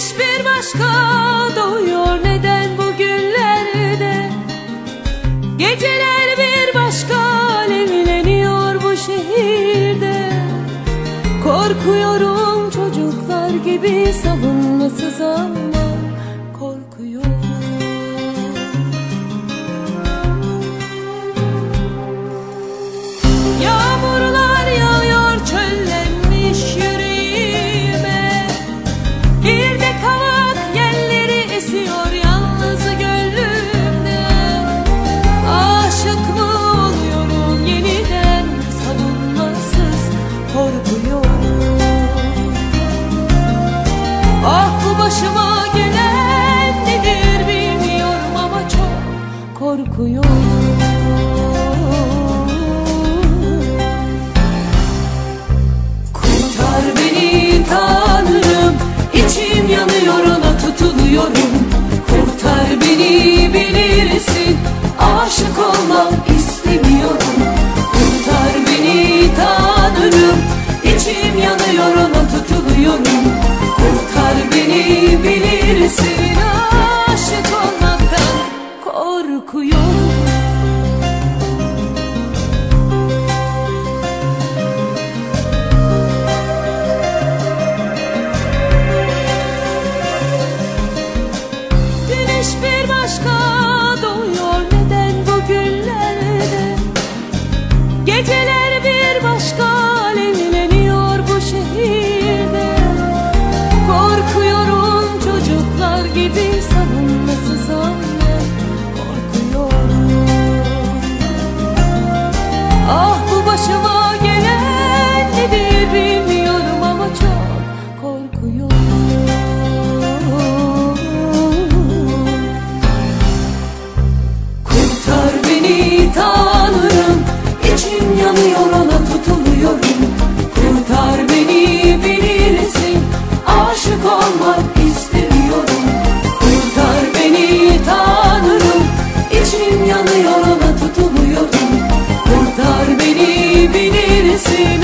Güneş bir başka doğuyor neden bugünlerde Geceler bir başka alevleniyor bu şehirde. Korkuyorum çocuklar gibi savunmasız olmak okuyordu Kurtar beni Tanrım içim yanıyor ona tutuluyorum. Kurtar beni bilirsin aşık olmak istemiyorum. Kurtar beni Tanrım içim see